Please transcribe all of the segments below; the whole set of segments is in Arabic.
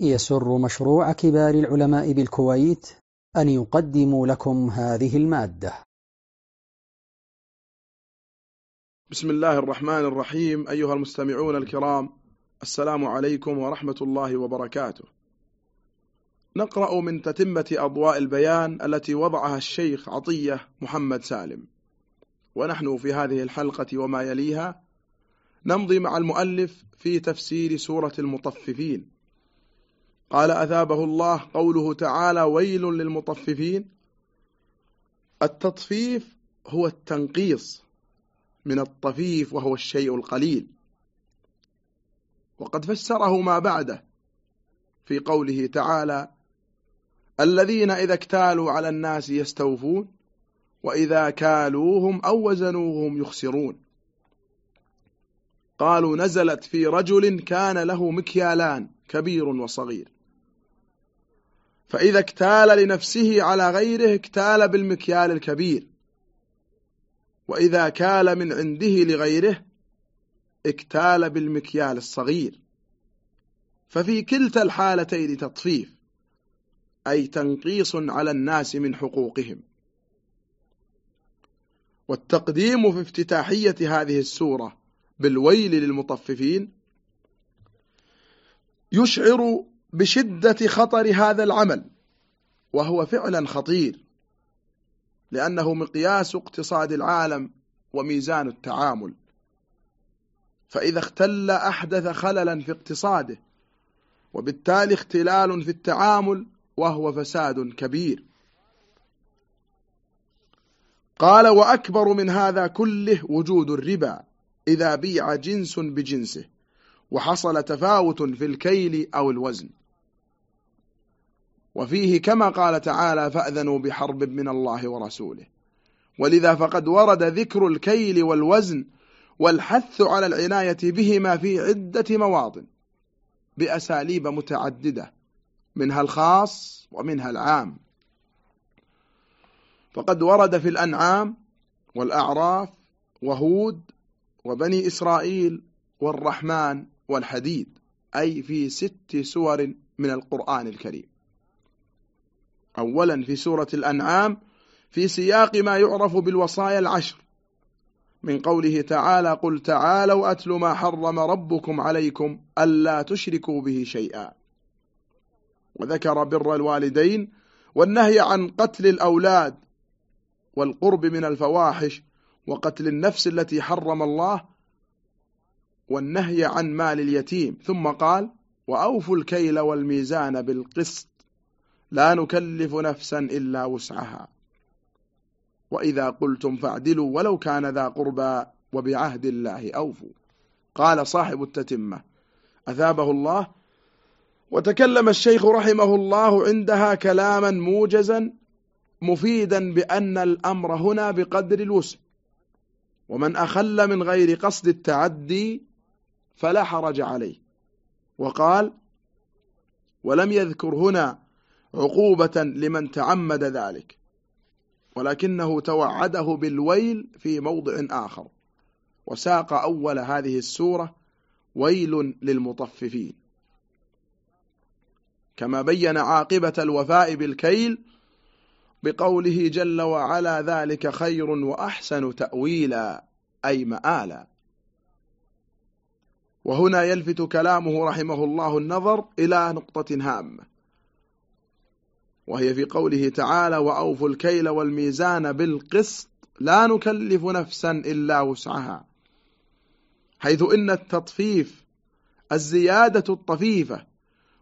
يسر مشروع كبار العلماء بالكويت أن يقدم لكم هذه المادة. بسم الله الرحمن الرحيم أيها المستمعون الكرام السلام عليكم ورحمة الله وبركاته. نقرأ من تتمة أضواء البيان التي وضعها الشيخ عطية محمد سالم. ونحن في هذه الحلقة وما يليها نمضي مع المؤلف في تفسير سورة المطففين. قال أثابه الله قوله تعالى ويل للمطففين. التطفيف هو التنقيص من الطفيف وهو الشيء القليل. وقد فسره ما بعده في قوله تعالى الذين إذا اكتالوا على الناس يستوفون وإذا كالوهم أو وزنوهم يخسرون. قالوا نزلت في رجل كان له مكيالان كبير وصغير. فإذا اكتال لنفسه على غيره اكتال بالمكيال الكبير. وإذا كال من عنده لغيره اكتال بالمكيال الصغير. ففي كلتا الحالتين تطفيف أي تنقيص على الناس من حقوقهم. والتقديم في افتتاحية هذه السورة بالويل للمطففين يشعر بشدة خطر هذا العمل وهو فعلا خطير لأنه مقياس اقتصاد العالم وميزان التعامل. فإذا اختل أحدث خللا في اقتصاده وبالتالي اختلال في التعامل وهو فساد كبير. قال وأكبر من هذا كله وجود الربا إذا بيع جنس بجنسه وحصل تفاوت في الكيل أو الوزن. وفيه كما قال تعالى فأذنوا بحرب من الله ورسوله. ولذا فقد ورد ذكر الكيل والوزن والحث على العناية بهما في عدة مواطن بأساليب متعددة منها الخاص ومنها العام. فقد ورد في الأنعام والأعراف وهود وبني إسرائيل والرحمن والحديد أي في ست سور من القرآن الكريم. أولا في سورة الأنعام في سياق ما يعرف بالوصايا العشر. من قوله تعالى قل تعالوا أتل ما حرم ربكم عليكم ألا تشركوا به شيئا. وذكر بر الوالدين والنهي عن قتل الأولاد والقرب من الفواحش وقتل النفس التي حرم الله والنهي عن مال اليتيم. ثم قال وأوفوا الكيل والميزان بالقسط. لا نكلف نفسا إلا وسعها. وإذا قلتم فاعدلوا ولو كان ذا قربى وبعهد الله أوفوا. قال صاحب التتمة أثابه الله؟ وتكلم الشيخ رحمه الله عندها كلاما موجزا مفيدا بأن الأمر هنا بقدر الوسع. ومن أخل من غير قصد التعدي فلا حرج عليه. وقال ولم يذكر هنا عقوبة لمن تعمد ذلك. ولكنه توعده بالويل في موضع آخر. وساق أول هذه السورة ويل للمطففين. كما بين عاقبة الوفاء بالكيل بقوله جل وعلا ذلك خير وأحسن تأويلا أي مآلا. وهنا يلفت كلامه رحمه الله النظر إلى نقطة هامة. وهي في قوله تعالى وأوفوا الكيل والميزان بالقسط لا نكلف نفسا إلا وسعها. حيث إن التطفيف الزيادة الطفيفة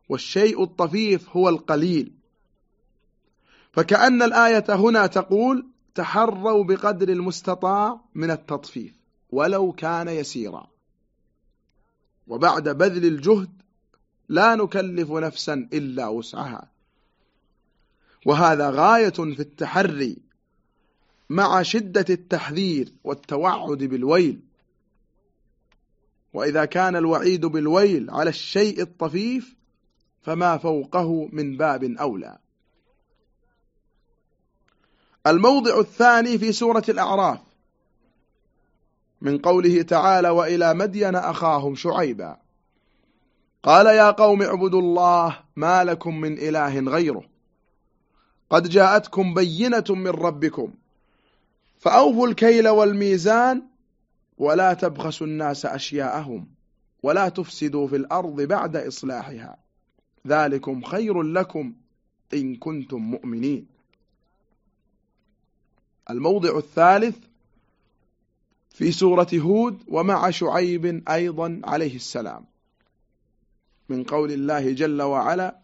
والشيء الطفيف هو القليل. فكأن الآية هنا تقول تحروا بقدر المستطاع من التطفيف ولو كان يسيرا. وبعد بذل الجهد لا نكلف نفسا إلا وسعها. وهذا غاية في التحري مع شدة التحذير والتوعد بالويل. وإذا كان الوعيد بالويل على الشيء الطفيف فما فوقه من باب أولى. الموضع الثاني في سورة الأعراف من قوله تعالى وإلى مدين أخاهم شعيبا قال يا قوم اعبدوا الله ما لكم من إله غيره قد جاءتكم بينة من ربكم. فأوفوا الكيل والميزان ولا تبخسوا الناس أشياءهم ولا تفسدوا في الأرض بعد إصلاحها. ذلكم خير لكم إن كنتم مؤمنين. الموضع الثالث في سورة هود ومع شعيب أيضا عليه السلام. من قول الله جل وعلا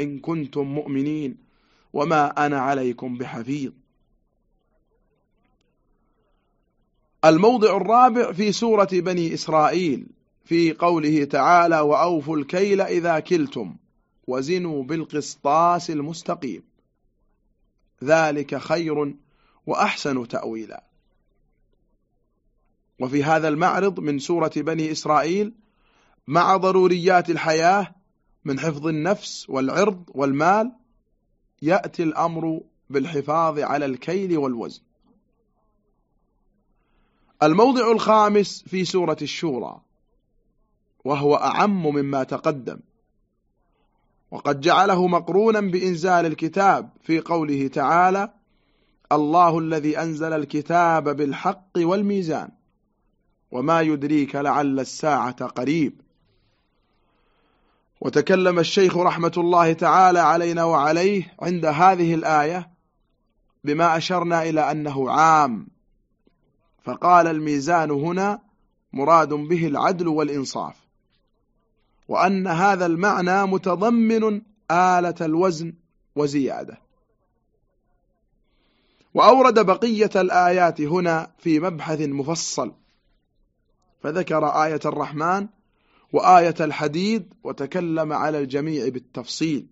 إن كنتم مؤمنين وما أنا عليكم بحفيظ. الموضع الرابع في سورة بني إسرائيل في قوله تعالى وأوفوا الكيل إذا كلتم وزنوا بالقسطاس المستقيم ذلك خير وأحسن تأويلا. وفي هذا المعرض من سورة بني إسرائيل مع ضروريات الحياة من حفظ النفس والعرض والمال يأتي الأمر بالحفاظ على الكيل والوزن. الموضع الخامس في سورة الشورى وهو أعم مما تقدم. وقد جعله مقرونا بإنزال الكتاب في قوله تعالى الله الذي أنزل الكتاب بالحق والميزان وما يدريك لعل الساعة قريب. وتكلم الشيخ رحمة الله تعالى علينا وعليه عند هذه الآية بما أشرنا إلى أنه عام. فقال الميزان هنا مراد به العدل والإنصاف وأن هذا المعنى متضمن آلة الوزن وزيادة. وأورد بقية الآيات هنا في مبحث مفصل فذكر آية الرحمن وآية الحديد وتكلم على الجميع بالتفصيل.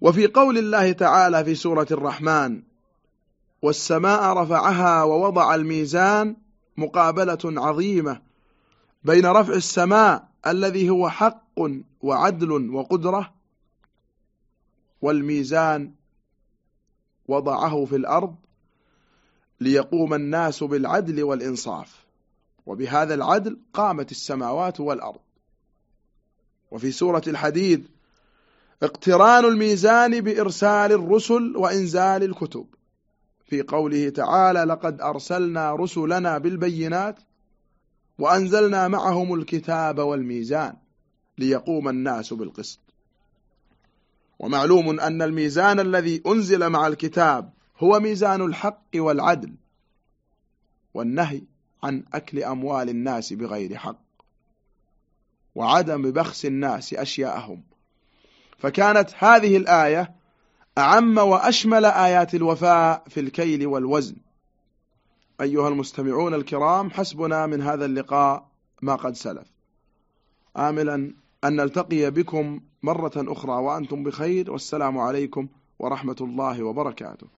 وفي قول الله تعالى في سورة الرحمن والسماء رفعها ووضع الميزان مقابلة عظيمة بين رفع السماء الذي هو حق وعدل وقدرة والميزان وضعه في الأرض ليقوم الناس بالعدل والإنصاف. وبهذا العدل قامت السماوات والأرض. وفي سورة الحديد اقتران الميزان بإرسال الرسل وإنزال الكتب. في قوله تعالى لقد أرسلنا رسلنا بالبينات وأنزلنا معهم الكتاب والميزان ليقوم الناس بالقسط. ومعلوم أن الميزان الذي أنزل مع الكتاب هو ميزان الحق والعدل والنهي عن أكل أموال الناس بغير حق وعدم بخس الناس أشياءهم. فكانت هذه الآية أعم وأشمل آيات الوفاء في الكيل والوزن. أيها المستمعون الكرام حسبنا من هذا اللقاء ما قد سلف. آملا أن نلتقي بكم مرة أخرى وأنتم بخير والسلام عليكم ورحمة الله وبركاته.